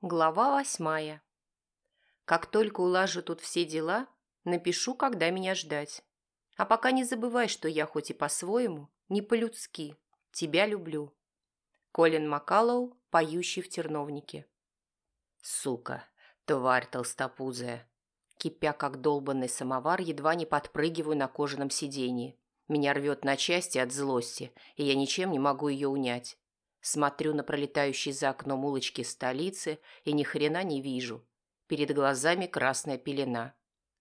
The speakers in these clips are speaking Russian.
Глава восьмая. Как только улажу тут все дела, напишу, когда меня ждать. А пока не забывай, что я хоть и по-своему, не по-людски, тебя люблю. Колин Макалоу, поющий в терновнике. Сука, тварь толстопузая. Кипя, как долбанный самовар, едва не подпрыгиваю на кожаном сиденье. Меня рвет на части от злости, и я ничем не могу ее унять. Смотрю на пролетающие за окном улочки столицы и ни хрена не вижу. Перед глазами красная пелена.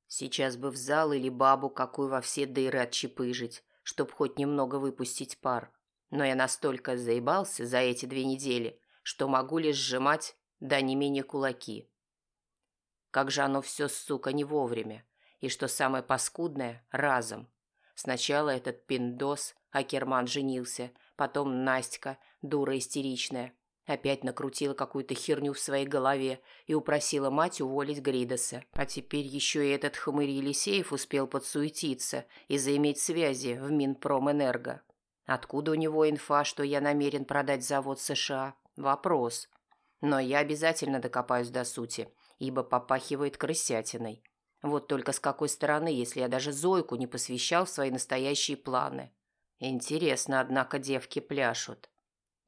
Сейчас бы в зал или бабу какую во все дыры отчепыжить, чтоб хоть немного выпустить пар. Но я настолько заебался за эти две недели, что могу лишь сжимать, да не менее кулаки. Как же оно все, сука, не вовремя. И что самое паскудное, разом. Сначала этот пиндос, Акерман женился, потом Настя, дура истеричная, опять накрутила какую-то херню в своей голове и упросила мать уволить Гридоса. А теперь еще и этот хмырь Елисеев успел подсуетиться и заиметь связи в Минпромэнерго. Откуда у него инфа, что я намерен продать завод США? Вопрос. Но я обязательно докопаюсь до сути, ибо попахивает крысятиной. Вот только с какой стороны, если я даже Зойку не посвящал свои настоящие планы. Интересно, однако, девки пляшут.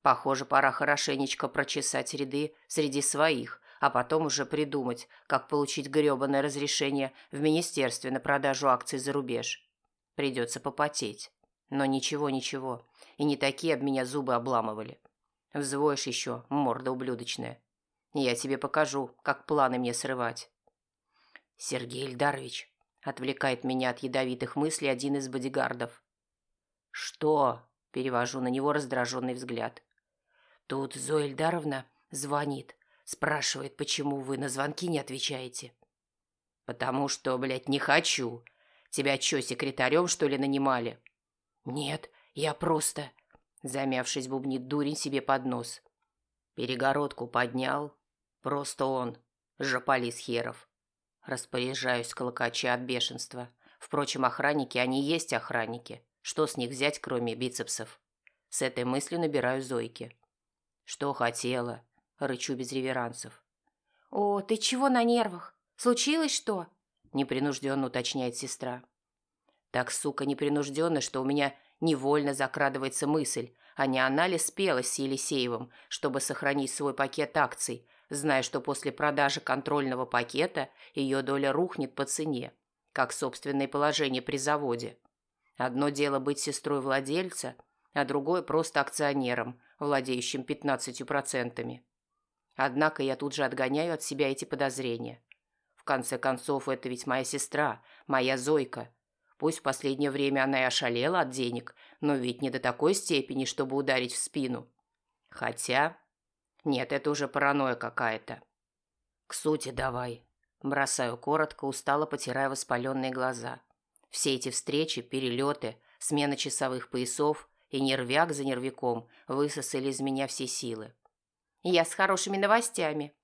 Похоже, пора хорошенечко прочесать ряды среди своих, а потом уже придумать, как получить грёбаное разрешение в министерстве на продажу акций за рубеж. Придется попотеть. Но ничего-ничего, и не такие об меня зубы обламывали. Взвоишь еще, морда ублюдочная. Я тебе покажу, как планы мне срывать. Сергей Ильдарович отвлекает меня от ядовитых мыслей один из бодигардов. Что? Перевожу на него раздраженный взгляд. Тут Зоя Ильдаровна звонит, спрашивает, почему вы на звонки не отвечаете. Потому что, блядь, не хочу. Тебя что, секретарем, что ли, нанимали? Нет, я просто... Замявшись, бубнит дурень себе под нос. Перегородку поднял. Просто он. Жополис херов. Распоряжаюсь, колокача от бешенства. Впрочем, охранники, они есть охранники. Что с них взять, кроме бицепсов? С этой мыслью набираю Зойки. Что хотела? Рычу без реверансов. «О, ты чего на нервах? Случилось что?» Непринужденно уточняет сестра. Так, сука, непринужденно, что у меня невольно закрадывается мысль, а не она ли спелась с Елисеевым, чтобы сохранить свой пакет акций, зная, что после продажи контрольного пакета ее доля рухнет по цене, как собственное положение при заводе. Одно дело быть сестрой владельца, а другое просто акционером, владеющим 15%. Однако я тут же отгоняю от себя эти подозрения. В конце концов, это ведь моя сестра, моя Зойка. Пусть в последнее время она и ошалела от денег, но ведь не до такой степени, чтобы ударить в спину. Хотя нет, это уже паранойя какая-то. К сути давай. Бросаю коротко, устало потирая воспаленные глаза. Все эти встречи, перелеты, смена часовых поясов и нервяк за нервяком высосали из меня все силы. Я с хорошими новостями.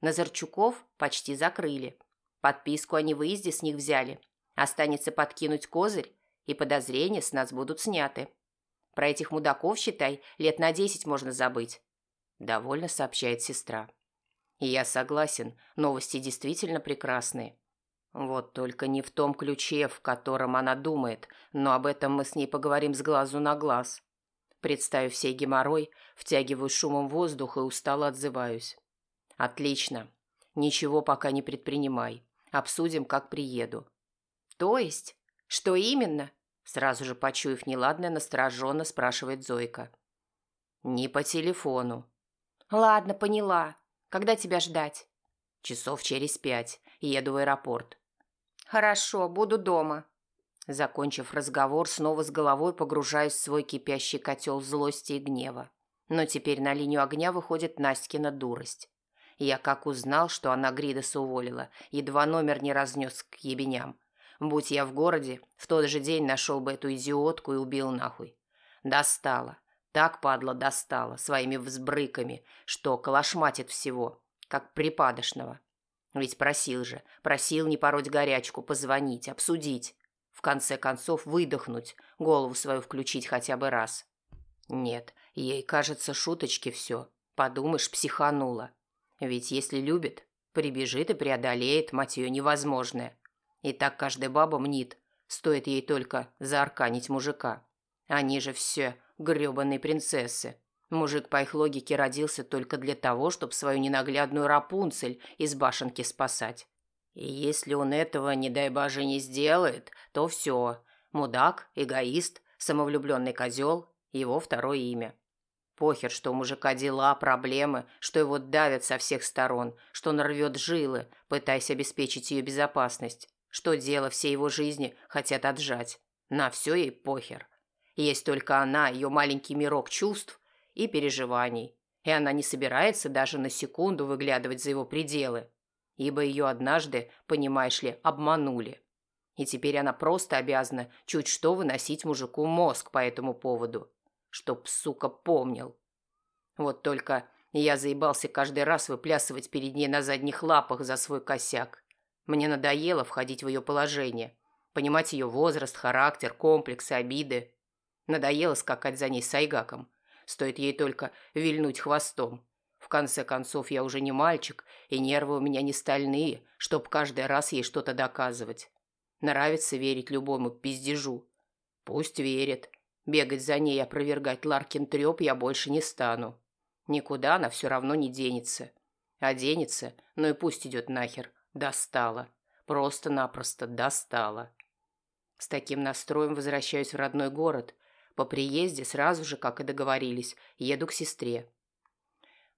Назарчуков почти закрыли. Подписку о невыезде с них взяли. Останется подкинуть козырь, и подозрения с нас будут сняты. Про этих мудаков, считай, лет на десять можно забыть. – довольно сообщает сестра. И я согласен, новости действительно прекрасные. Вот только не в том ключе, в котором она думает, но об этом мы с ней поговорим с глазу на глаз. Представив сей геморрой, втягиваю шумом воздух и устало отзываюсь. Отлично. Ничего пока не предпринимай. Обсудим, как приеду. То есть? Что именно? Сразу же почуяв неладное, настороженно спрашивает Зойка. Не по телефону. «Ладно, поняла. Когда тебя ждать?» «Часов через пять. Еду в аэропорт». «Хорошо, буду дома». Закончив разговор, снова с головой погружаюсь в свой кипящий котел злости и гнева. Но теперь на линию огня выходит Настькина дурость. Я как узнал, что она Гридоса уволила, едва номер не разнес к ебеням. Будь я в городе, в тот же день нашел бы эту идиотку и убил нахуй. Достала. Так, падла, достала своими взбрыками, что колошматит всего, как припадочного. Ведь просил же, просил не пороть горячку, позвонить, обсудить. В конце концов выдохнуть, голову свою включить хотя бы раз. Нет, ей кажется шуточки все. Подумаешь, психанула. Ведь если любит, прибежит и преодолеет, мать ее, невозможное. И так каждая баба мнит, стоит ей только заарканить мужика. Они же все грёбаные принцессы. Мужик, по их логике, родился только для того, чтобы свою ненаглядную Рапунцель из башенки спасать. И если он этого, не дай боже, не сделает, то все. Мудак, эгоист, самовлюбленный козел – его второе имя. Похер, что у мужика дела, проблемы, что его давят со всех сторон, что он рвет жилы, пытаясь обеспечить ее безопасность, что дело всей его жизни хотят отжать. На все ей похер. Есть только она, ее маленький мирок чувств и переживаний, и она не собирается даже на секунду выглядывать за его пределы, ибо ее однажды, понимаешь ли, обманули. И теперь она просто обязана чуть что выносить мужику мозг по этому поводу, чтоб, сука, помнил. Вот только я заебался каждый раз выплясывать перед ней на задних лапах за свой косяк. Мне надоело входить в ее положение, понимать ее возраст, характер, комплексы, обиды. Надоело скакать за ней с Айгаком. Стоит ей только вильнуть хвостом. В конце концов, я уже не мальчик, и нервы у меня не стальные, чтоб каждый раз ей что-то доказывать. Нравится верить любому пиздежу. Пусть верит. Бегать за ней и опровергать Ларкин трёп я больше не стану. Никуда она все равно не денется. А денется, ну и пусть идет нахер. Достала. Просто-напросто достала. С таким настроем возвращаюсь в родной город. По приезде сразу же, как и договорились, еду к сестре.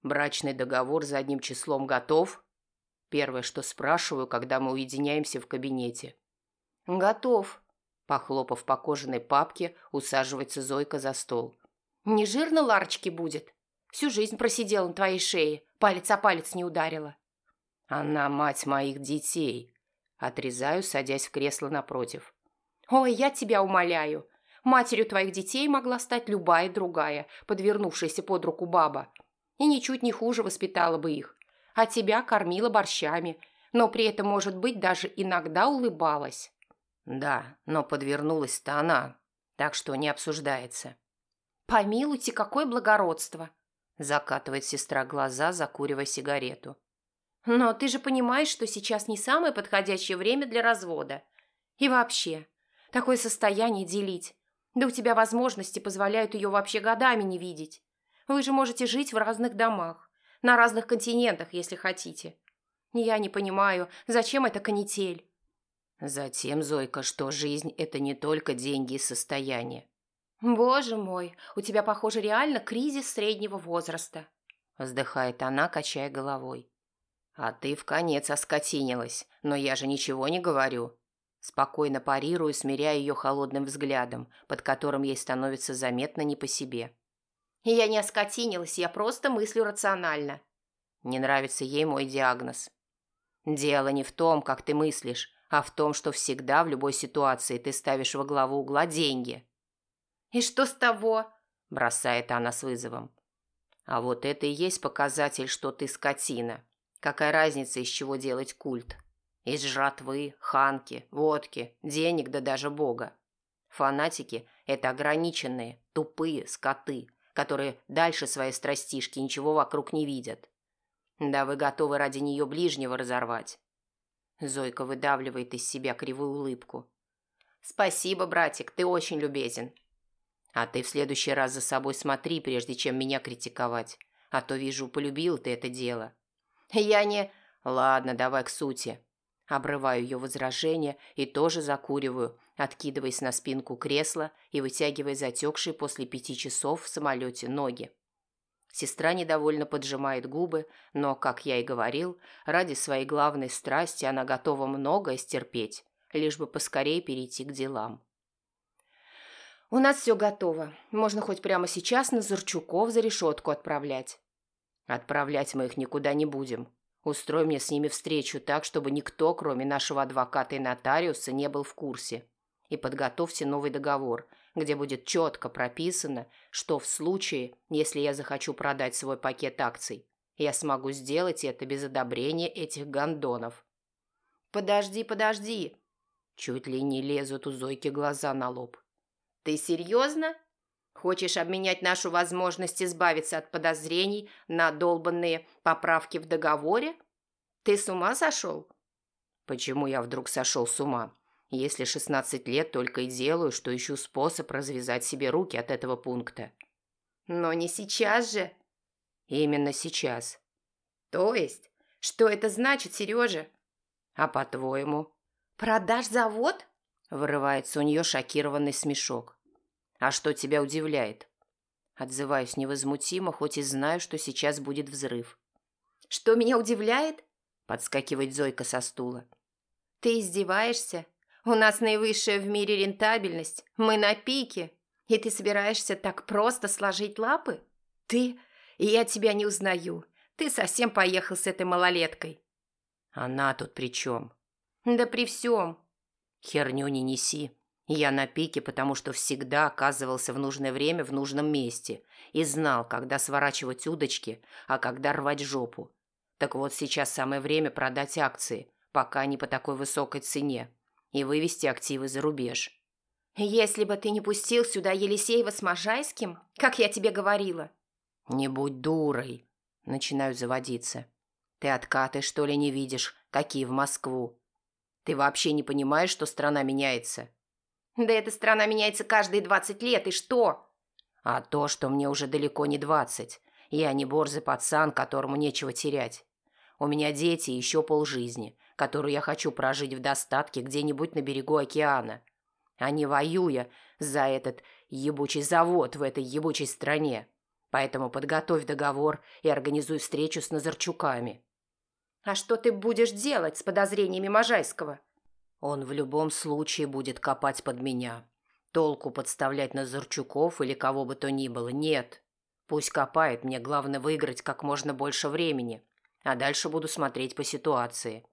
Брачный договор задним числом готов? Первое, что спрашиваю, когда мы уединяемся в кабинете. Готов. Похлопав по кожаной папке, усаживается Зойка за стол. Не жирно Ларочке будет? Всю жизнь просидела на твоей шее, палец о палец не ударила. Она мать моих детей. Отрезаю, садясь в кресло напротив. Ой, я тебя умоляю. Матерью твоих детей могла стать любая другая, подвернувшаяся под руку баба и ничуть не хуже воспитала бы их. А тебя кормила борщами, но при этом, может быть, даже иногда улыбалась. Да, но подвернулась-то она, так что не обсуждается. Помилуйте, какое благородство! Закатывает сестра глаза, закуривая сигарету. Но ты же понимаешь, что сейчас не самое подходящее время для развода. И вообще, такое состояние делить. Да у тебя возможности позволяют ее вообще годами не видеть. Вы же можете жить в разных домах, на разных континентах, если хотите. Я не понимаю, зачем эта канитель? Затем, Зойка, что жизнь – это не только деньги и состояние. Боже мой, у тебя, похоже, реально кризис среднего возраста. Вздыхает она, качая головой. А ты в конец оскотинилась, но я же ничего не говорю. Спокойно парирую, смиряя ее холодным взглядом, под которым ей становится заметно не по себе. Я не оскотинилась, я просто мыслю рационально. Не нравится ей мой диагноз. Дело не в том, как ты мыслишь, а в том, что всегда в любой ситуации ты ставишь во главу угла деньги. «И что с того?» – бросает она с вызовом. «А вот это и есть показатель, что ты скотина. Какая разница, из чего делать культ? Из жратвы, ханки, водки, денег да даже бога. Фанатики – это ограниченные, тупые скоты – которые дальше своей страстишки ничего вокруг не видят. Да вы готовы ради нее ближнего разорвать. Зойка выдавливает из себя кривую улыбку. Спасибо, братик, ты очень любезен. А ты в следующий раз за собой смотри, прежде чем меня критиковать. А то, вижу, полюбил ты это дело. Я не... Ладно, давай к сути. Обрываю ее возражение и тоже закуриваю, откидываясь на спинку кресла и вытягивая затекшие после пяти часов в самолете ноги. Сестра недовольно поджимает губы, но, как я и говорил, ради своей главной страсти она готова многое стерпеть, лишь бы поскорее перейти к делам. «У нас все готово. Можно хоть прямо сейчас на Зарчуков за решетку отправлять». «Отправлять мы их никуда не будем. Устрой мне с ними встречу так, чтобы никто, кроме нашего адвоката и нотариуса, не был в курсе и подготовьте новый договор, где будет четко прописано, что в случае, если я захочу продать свой пакет акций, я смогу сделать это без одобрения этих гондонов. «Подожди, подожди!» Чуть ли не лезут у Зойки глаза на лоб. «Ты серьезно?» Хочешь обменять нашу возможность избавиться от подозрений на долбанные поправки в договоре? Ты с ума сошел? Почему я вдруг сошел с ума? Если 16 лет только и делаю, что ищу способ развязать себе руки от этого пункта. Но не сейчас же. Именно сейчас. То есть? Что это значит, Сережа? А по-твоему? Продашь завод? Вырывается у нее шокированный смешок. А что тебя удивляет? Отзываюсь невозмутимо, хоть и знаю, что сейчас будет взрыв. Что меня удивляет? Подскакивает Зойка со стула. Ты издеваешься? У нас наивысшая в мире рентабельность. Мы на пике. И ты собираешься так просто сложить лапы? Ты... Я тебя не узнаю. Ты совсем поехал с этой малолеткой. Она тут при чем? Да при всем. Херню не неси. Я на пике, потому что всегда оказывался в нужное время в нужном месте и знал, когда сворачивать удочки, а когда рвать жопу. Так вот сейчас самое время продать акции, пока не по такой высокой цене, и вывести активы за рубеж. «Если бы ты не пустил сюда Елисеева с Можайским, как я тебе говорила». «Не будь дурой», — начинаю заводиться. «Ты откаты, что ли, не видишь, какие в Москву? Ты вообще не понимаешь, что страна меняется?» «Да эта страна меняется каждые двадцать лет, и что?» «А то, что мне уже далеко не двадцать. Я не борзый пацан, которому нечего терять. У меня дети и еще полжизни, которую я хочу прожить в достатке где-нибудь на берегу океана, а не воюя за этот ебучий завод в этой ебучей стране. Поэтому подготовь договор и организуй встречу с Назарчуками». «А что ты будешь делать с подозрениями Можайского?» «Он в любом случае будет копать под меня. Толку подставлять Назарчуков или кого бы то ни было нет. Пусть копает, мне главное выиграть как можно больше времени, а дальше буду смотреть по ситуации.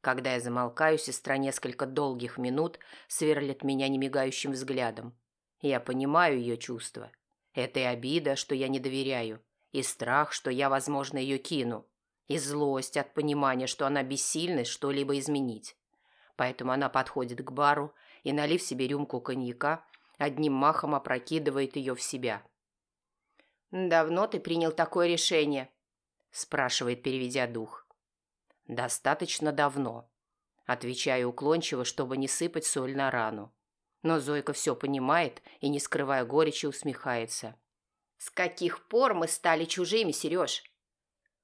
Когда я замолкаю, сестра несколько долгих минут сверлит меня немигающим взглядом. Я понимаю ее чувства. Это и обида, что я не доверяю, и страх, что я, возможно, ее кину, и злость от понимания, что она бессильна что-либо изменить. Поэтому она подходит к бару и, налив себе рюмку коньяка, одним махом опрокидывает ее в себя. «Давно ты принял такое решение?» спрашивает, переведя дух. Достаточно давно. Отвечаю уклончиво, чтобы не сыпать соль на рану. Но Зойка все понимает и, не скрывая горечи, усмехается. «С каких пор мы стали чужими, Сереж?»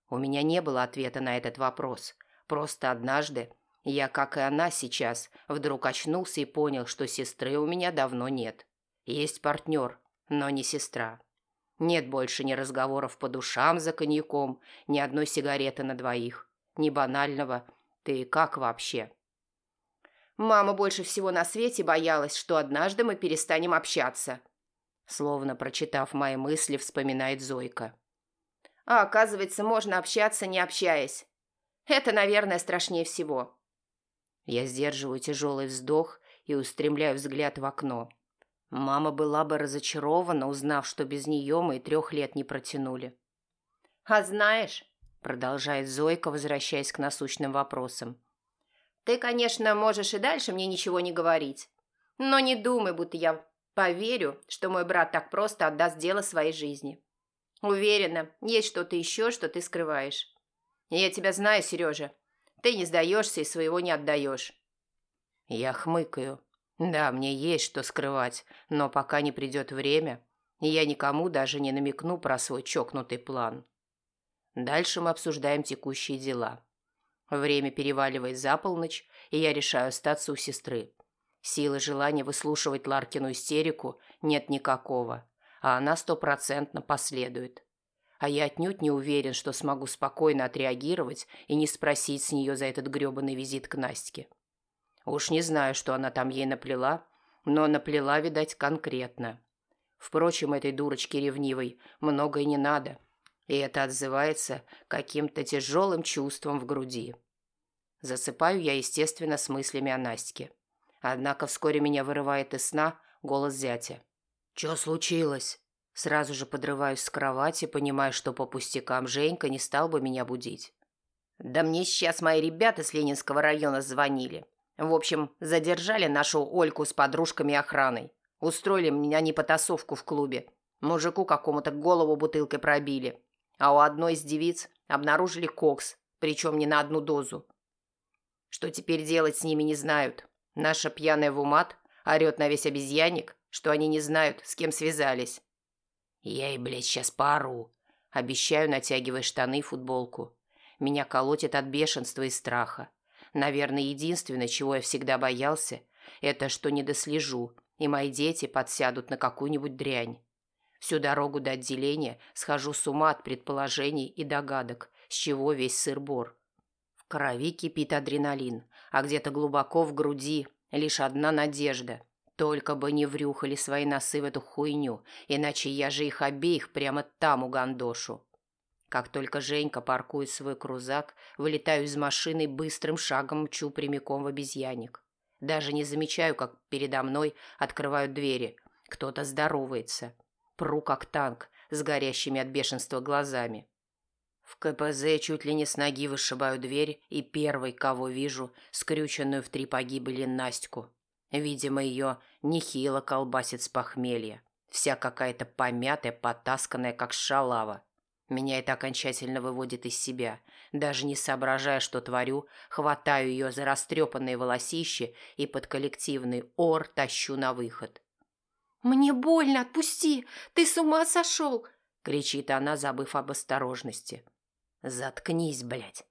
У меня не было ответа на этот вопрос. Просто однажды я, как и она сейчас, вдруг очнулся и понял, что сестры у меня давно нет. Есть партнер, но не сестра. Нет больше ни разговоров по душам за коньяком, ни одной сигареты на двоих, ни банального «ты как вообще?». Мама больше всего на свете боялась, что однажды мы перестанем общаться. Словно прочитав мои мысли, вспоминает Зойка. А оказывается, можно общаться, не общаясь. Это, наверное, страшнее всего. Я сдерживаю тяжелый вздох и устремляю взгляд в окно. Мама была бы разочарована, узнав, что без нее мы и трех лет не протянули. «А знаешь», — продолжает Зойка, возвращаясь к насущным вопросам, «ты, конечно, можешь и дальше мне ничего не говорить, но не думай, будто я поверю, что мой брат так просто отдаст дело своей жизни. Уверена, есть что-то еще, что ты скрываешь. я тебя знаю, Сережа. Ты не сдаешься и своего не отдаешь». Я хмыкаю. Да, мне есть что скрывать, но пока не придет время, я никому даже не намекну про свой чокнутый план. Дальше мы обсуждаем текущие дела. Время переваливает за полночь, и я решаю остаться у сестры. Силы желания выслушивать Ларкину истерику нет никакого, а она стопроцентно последует. А я отнюдь не уверен, что смогу спокойно отреагировать и не спросить с нее за этот грёбаный визит к Настке. Уж не знаю, что она там ей наплела, но наплела, видать, конкретно. Впрочем, этой дурочке ревнивой многое не надо, и это отзывается каким-то тяжелым чувством в груди. Засыпаю я, естественно, с мыслями о Настке. Однако вскоре меня вырывает из сна голос зятя. «Чё случилось?» Сразу же подрываюсь с кровати, понимая, что по пустякам Женька не стал бы меня будить. «Да мне сейчас мои ребята с Ленинского района звонили. В общем, задержали нашу Ольку с подружками и охраной. Устроили меня не потасовку в клубе. Мужику какому-то голову бутылкой пробили. А у одной из девиц обнаружили кокс, причем не на одну дозу. Что теперь делать с ними не знают. Наша пьяная в умат орет на весь обезьянник, что они не знают, с кем связались. Я и, блядь, сейчас пару. Обещаю, натягивая штаны и футболку. Меня колотит от бешенства и страха. Наверное, единственное, чего я всегда боялся, это что не дослежу, и мои дети подсядут на какую-нибудь дрянь. Всю дорогу до отделения схожу с ума от предположений и догадок, с чего весь сыр-бор. В крови кипит адреналин, а где-то глубоко в груди лишь одна надежда. Только бы не врюхали свои носы в эту хуйню, иначе я же их обеих прямо там у гандошу. Как только Женька паркует свой крузак, вылетаю из машины быстрым шагом мчу прямиком в обезьянник. Даже не замечаю, как передо мной открывают двери. Кто-то здоровается. Пру как танк, с горящими от бешенства глазами. В КПЗ чуть ли не с ноги вышибаю дверь и первый, кого вижу, скрюченную в три погибели Настю. Видимо, ее нехило колбасит с похмелья. Вся какая-то помятая, потасканная, как шалава. Меня это окончательно выводит из себя. Даже не соображая, что творю, хватаю ее за растрепанные волосище и под коллективный ор тащу на выход. «Мне больно, отпусти! Ты с ума сошел!» — кричит она, забыв об осторожности. «Заткнись, блядь!»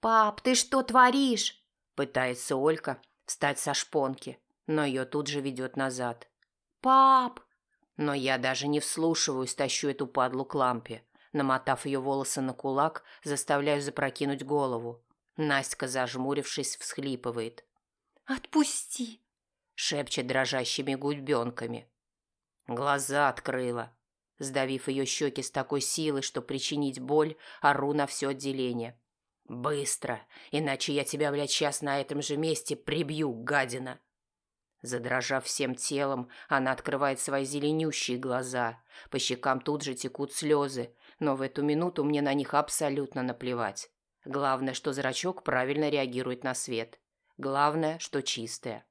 «Пап, ты что творишь?» — пытается Олька встать со шпонки, но ее тут же ведет назад. «Пап!» Но я даже не вслушиваюсь, тащу эту падлу к лампе. Намотав ее волосы на кулак, заставляю запрокинуть голову. Настя, зажмурившись, всхлипывает. «Отпусти!» — шепчет дрожащими губенками. Глаза открыла. Сдавив ее щеки с такой силой, что причинить боль, ору на все отделение. «Быстро, иначе я тебя, блядь, сейчас на этом же месте прибью, гадина!» Задрожав всем телом, она открывает свои зеленющие глаза. По щекам тут же текут слезы, но в эту минуту мне на них абсолютно наплевать. Главное, что зрачок правильно реагирует на свет. Главное, что чистая.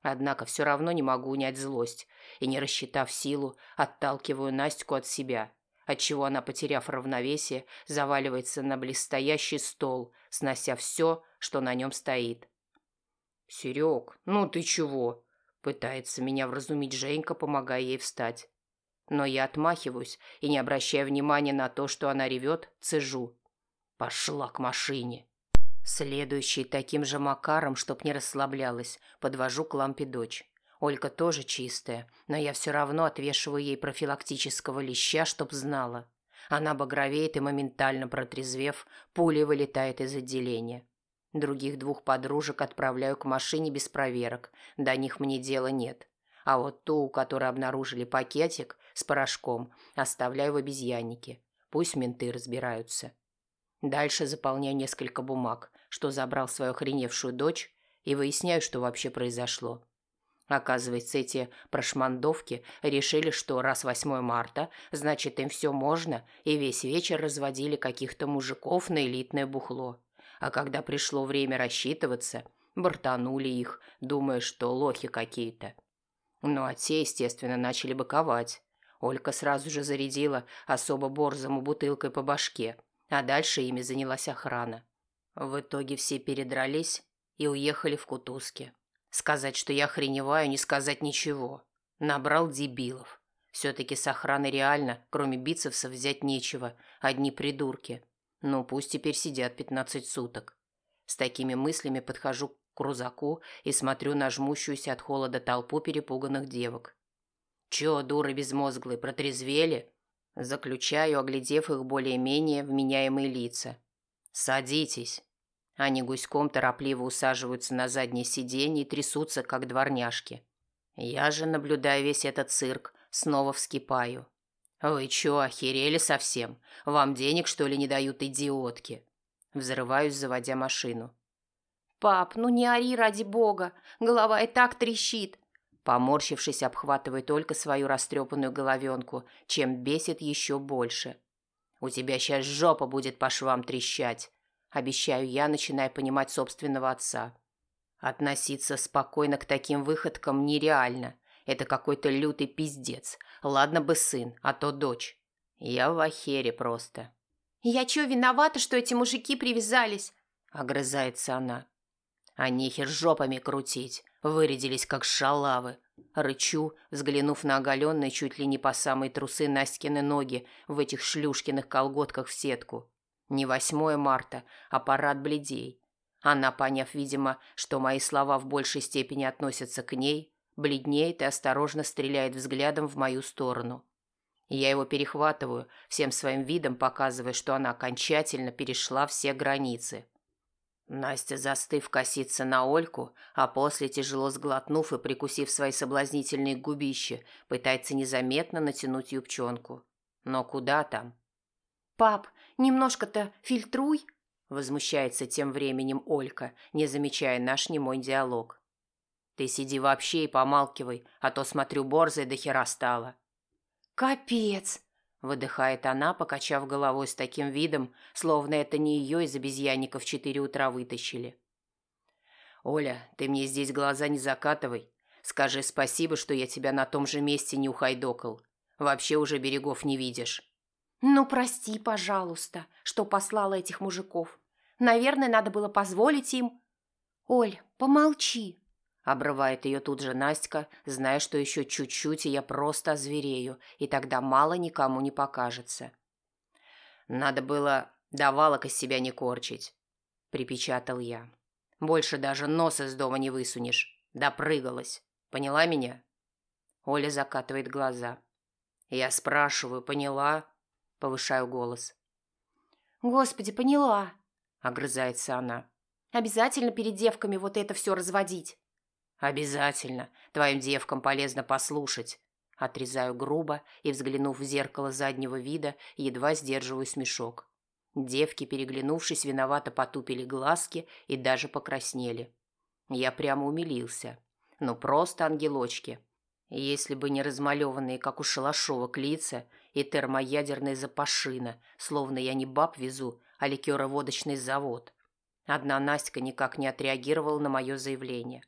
Однако все равно не могу унять злость и, не рассчитав силу, отталкиваю Настю от себя, отчего она, потеряв равновесие, заваливается на блестящий стол, снося все, что на нем стоит. «Серег, ну ты чего?» Пытается меня вразумить Женька, помогая ей встать. Но я отмахиваюсь и, не обращая внимания на то, что она ревет, цежу. Пошла к машине. Следующий таким же макаром, чтоб не расслаблялась, подвожу к лампе дочь. Олька тоже чистая, но я все равно отвешиваю ей профилактического леща, чтоб знала. Она багровеет и, моментально протрезвев, пулей вылетает из отделения. Других двух подружек отправляю к машине без проверок, до них мне дела нет. А вот ту, у которой обнаружили пакетик с порошком, оставляю в обезьяннике. Пусть менты разбираются. Дальше заполняю несколько бумаг, что забрал свою охреневшую дочь, и выясняю, что вообще произошло. Оказывается, эти прошмандовки решили, что раз 8 марта, значит, им все можно, и весь вечер разводили каких-то мужиков на элитное бухло. А когда пришло время рассчитываться, бортанули их, думая, что лохи какие-то. Ну а те, естественно, начали быковать. Олька сразу же зарядила особо борзому бутылкой по башке, а дальше ими занялась охрана. В итоге все передрались и уехали в Кутузки. Сказать, что я охреневаю, не сказать ничего. Набрал дебилов. Все-таки с охраной реально, кроме бицепсов, взять нечего. Одни придурки. Ну, пусть теперь сидят 15 суток. С такими мыслями подхожу к крузаку и смотрю на жмущуюся от холода толпу перепуганных девок. «Чё, дуры безмозглые, протрезвели?» Заключаю, оглядев их более-менее вменяемые лица. «Садитесь». Они гуськом торопливо усаживаются на заднее сиденье и трясутся, как дворняжки. Я же, наблюдая весь этот цирк, снова вскипаю. «Вы чё, охерели совсем? Вам денег, что ли, не дают идиотки?» Взрываюсь, заводя машину. «Пап, ну не ори ради бога, голова и так трещит!» Поморщившись, обхватывает только свою растрепанную головенку, чем бесит еще больше. «У тебя сейчас жопа будет по швам трещать!» Обещаю я, начиная понимать собственного отца. Относиться спокойно к таким выходкам нереально. Это какой-то лютый пиздец. Ладно бы сын, а то дочь. Я в ахере просто. «Я чё виновата, что эти мужики привязались?» Огрызается она. А нехер жопами крутить. Вырядились, как шалавы. Рычу, взглянув на оголенные чуть ли не по самые трусы Настькины ноги в этих шлюшкиных колготках в сетку. Не 8 марта, а парад бледей. Она, поняв, видимо, что мои слова в большей степени относятся к ней, бледнеет и осторожно стреляет взглядом в мою сторону. Я его перехватываю, всем своим видом показывая, что она окончательно перешла все границы. Настя, застыв, косится на Ольку, а после, тяжело сглотнув и прикусив свои соблазнительные губища, пытается незаметно натянуть юбчонку. Но куда там? «Пап, немножко-то фильтруй!» Возмущается тем временем Олька, не замечая наш немой диалог. «Ты сиди вообще и помалкивай, а то, смотрю, борзая до хера стала». «Капец!» Выдыхает она, покачав головой с таким видом, словно это не ее из обезьянников в четыре утра вытащили. «Оля, ты мне здесь глаза не закатывай. Скажи спасибо, что я тебя на том же месте не ухайдокал. Вообще уже берегов не видишь». «Ну, прости, пожалуйста, что послала этих мужиков. Наверное, надо было позволить им...» «Оль, помолчи», Обрывает ее тут же Настя, зная, что еще чуть-чуть, и я просто озверею, и тогда мало никому не покажется. «Надо было давалок из себя не корчить», — припечатал я. «Больше даже нос из дома не высунешь. Допрыгалась. Поняла меня?» Оля закатывает глаза. «Я спрашиваю, поняла?» Повышаю голос. «Господи, поняла!» — огрызается она. «Обязательно перед девками вот это все разводить». «Обязательно. Твоим девкам полезно послушать». Отрезаю грубо и, взглянув в зеркало заднего вида, едва сдерживаю смешок. Девки, переглянувшись, виновато потупили глазки и даже покраснели. Я прямо умилился. Ну, просто ангелочки. Если бы не размалеванные, как у шалашовок, лица и термоядерная запашина, словно я не баб везу, а ликероводочный завод. Одна Настя никак не отреагировала на мое заявление.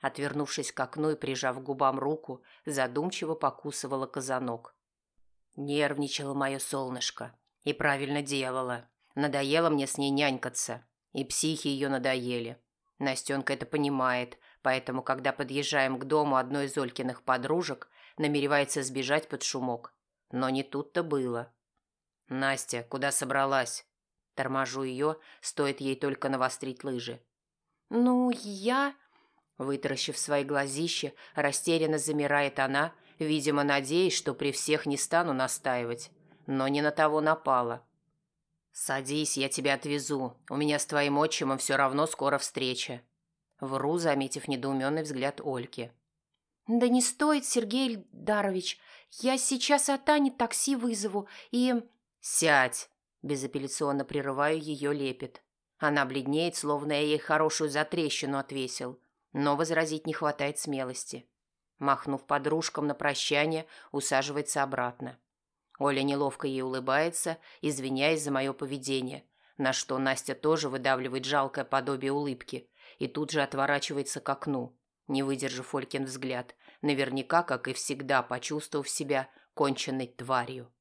Отвернувшись к окну и прижав к губам руку, задумчиво покусывала казанок. Нервничало мое солнышко. И правильно делала. Надоело мне с ней нянькаться. И психи ее надоели. Настенка это понимает, поэтому, когда подъезжаем к дому одной из Олькиных подружек, намеревается сбежать под шумок. Но не тут-то было. «Настя, куда собралась?» Торможу ее, стоит ей только навострить лыжи. «Ну, я...» Вытаращив свои глазища, растерянно замирает она, видимо, надеясь, что при всех не стану настаивать. Но не на того напала. «Садись, я тебя отвезу. У меня с твоим отчимом все равно скоро встреча». Вру, заметив недоуменный взгляд Ольки. «Да не стоит, Сергей Дарович. Я сейчас от Ани такси вызову и...» «Сядь!» – безапелляционно прерываю ее лепет. Она бледнеет, словно я ей хорошую затрещину отвесил но возразить не хватает смелости. Махнув подружкам на прощание, усаживается обратно. Оля неловко ей улыбается, извиняясь за мое поведение, на что Настя тоже выдавливает жалкое подобие улыбки и тут же отворачивается к окну, не выдержав Олькин взгляд, наверняка, как и всегда, почувствовав себя конченной тварью.